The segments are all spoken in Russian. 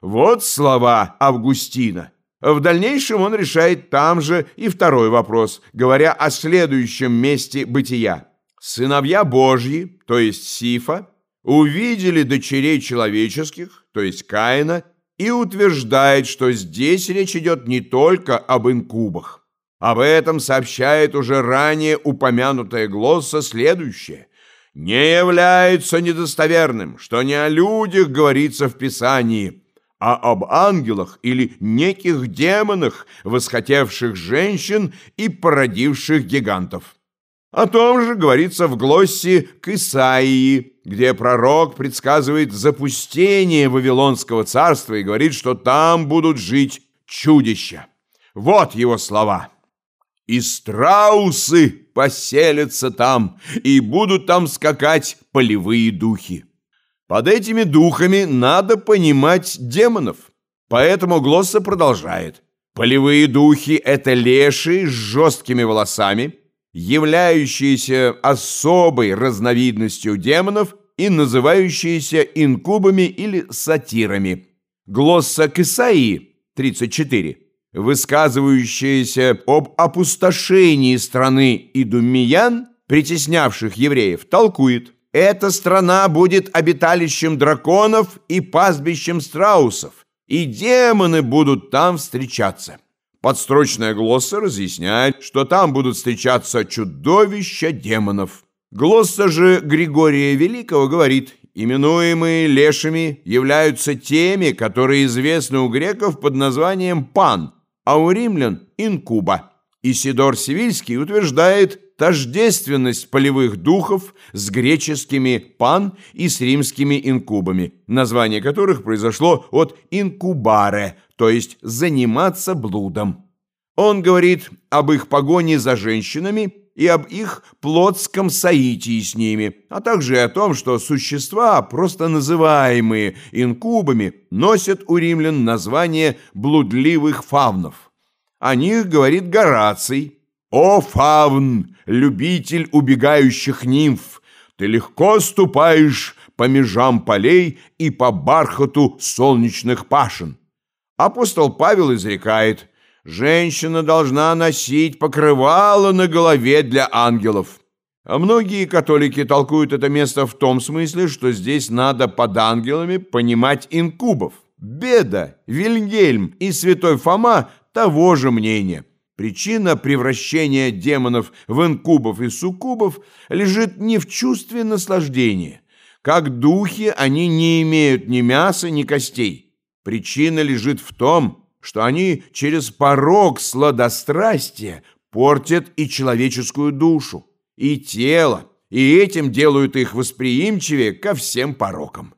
Вот слова Августина. В дальнейшем он решает там же и второй вопрос, говоря о следующем месте бытия. Сыновья Божьи, то есть Сифа, увидели дочерей человеческих, то есть Каина, и утверждает, что здесь речь идет не только об инкубах. Об этом сообщает уже ранее упомянутая глосса следующее. «Не является недостоверным, что не о людях говорится в Писании, а об ангелах или неких демонах, восхотевших женщин и породивших гигантов». О том же говорится в глоссе к Исаии, где пророк предсказывает запустение Вавилонского царства и говорит, что там будут жить чудища. Вот его слова. «И страусы поселятся там, и будут там скакать полевые духи». Под этими духами надо понимать демонов. Поэтому Глосса продолжает. Полевые духи – это леши с жесткими волосами – являющиеся особой разновидностью демонов и называющиеся инкубами или сатирами. Глосса к Исаии 34, высказывающаяся об опустошении страны идумиян, притеснявших евреев, толкует. Эта страна будет обиталищем драконов и пастбищем страусов, и демоны будут там встречаться. Подстрочная глосса разъясняет, что там будут встречаться чудовища демонов. Глосса же Григория Великого говорит, именуемые лешими являются теми, которые известны у греков под названием пан, а у римлян – инкуба. Исидор Сивильский утверждает тождественность полевых духов с греческими пан и с римскими инкубами, название которых произошло от инкубаре, то есть заниматься блудом. Он говорит об их погоне за женщинами и об их плотском соитии с ними, а также о том, что существа, просто называемые инкубами, носят у римлян название блудливых фавнов. О них говорит Гораций. «О, фавн, любитель убегающих нимф, ты легко ступаешь по межам полей и по бархату солнечных пашин. Апостол Павел изрекает, женщина должна носить покрывало на голове для ангелов. А многие католики толкуют это место в том смысле, что здесь надо под ангелами понимать инкубов. Беда, Вильгельм и святой Фома того же мнения. Причина превращения демонов в инкубов и суккубов лежит не в чувстве наслаждения. Как духи они не имеют ни мяса, ни костей. Причина лежит в том, что они через порог сладострастия портят и человеческую душу, и тело, и этим делают их восприимчивее ко всем порокам.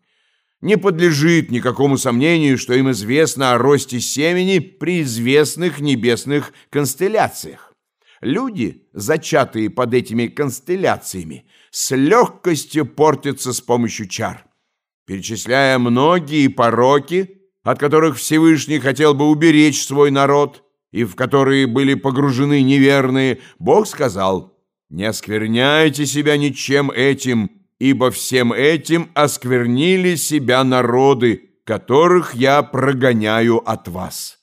Не подлежит никакому сомнению, что им известно о росте семени при известных небесных констелляциях. Люди, зачатые под этими констелляциями, с легкостью портятся с помощью чар. Перечисляя многие пороки, от которых Всевышний хотел бы уберечь свой народ, и в которые были погружены неверные, Бог сказал, «Не оскверняйте себя ничем этим, ибо всем этим осквернили себя народы, которых я прогоняю от вас».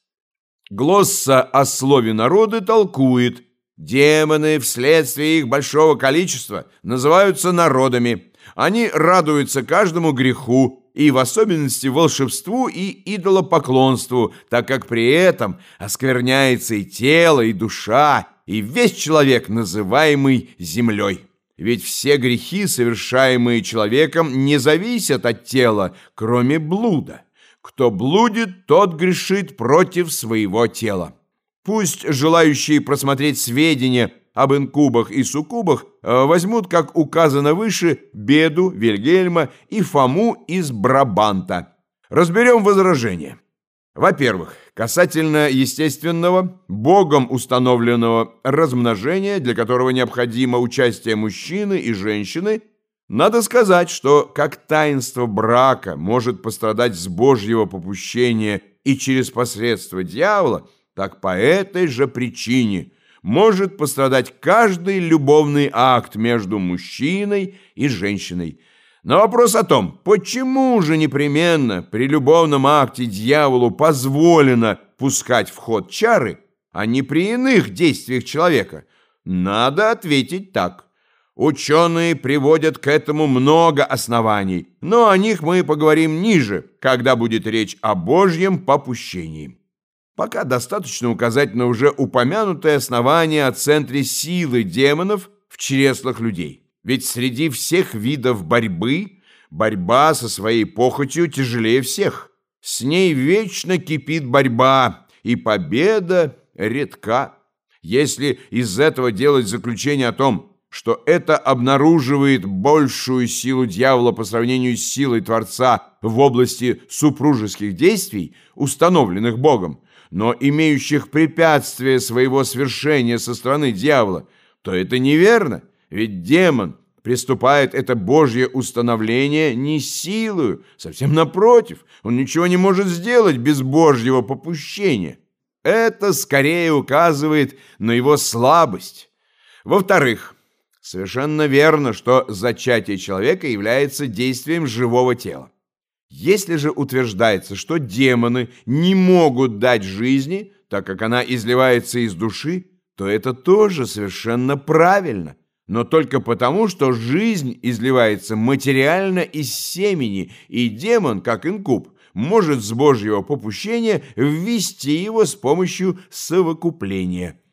Глосса о слове «народы» толкует, демоны вследствие их большого количества называются народами. Они радуются каждому греху, и в особенности волшебству и идолопоклонству, так как при этом оскверняется и тело, и душа, и весь человек, называемый землей. Ведь все грехи, совершаемые человеком, не зависят от тела, кроме блуда. Кто блудит, тот грешит против своего тела. Пусть желающие просмотреть сведения об инкубах и суккубах э, возьмут, как указано выше, Беду, Вильгельма и Фому из Брабанта. Разберем возражения. Во-первых, касательно естественного, Богом установленного размножения, для которого необходимо участие мужчины и женщины, надо сказать, что как таинство брака может пострадать с Божьего попущения и через посредство дьявола, так по этой же причине – может пострадать каждый любовный акт между мужчиной и женщиной. На вопрос о том, почему же непременно при любовном акте дьяволу позволено пускать в ход чары, а не при иных действиях человека, надо ответить так. Ученые приводят к этому много оснований, но о них мы поговорим ниже, когда будет речь о Божьем попущении. Пока достаточно указать на уже упомянутое основание о центре силы демонов в чреслах людей. Ведь среди всех видов борьбы борьба со своей похотью тяжелее всех. С ней вечно кипит борьба, и победа редка. Если из этого делать заключение о том, что это обнаруживает большую силу дьявола по сравнению с силой Творца в области супружеских действий, установленных Богом, но имеющих препятствие своего свершения со стороны дьявола, то это неверно, ведь демон приступает это Божье установление не силою, совсем напротив, он ничего не может сделать без Божьего попущения. Это скорее указывает на его слабость. Во-вторых, Совершенно верно, что зачатие человека является действием живого тела. Если же утверждается, что демоны не могут дать жизни, так как она изливается из души, то это тоже совершенно правильно, но только потому, что жизнь изливается материально из семени, и демон, как инкуб, может с Божьего попущения ввести его с помощью совокупления –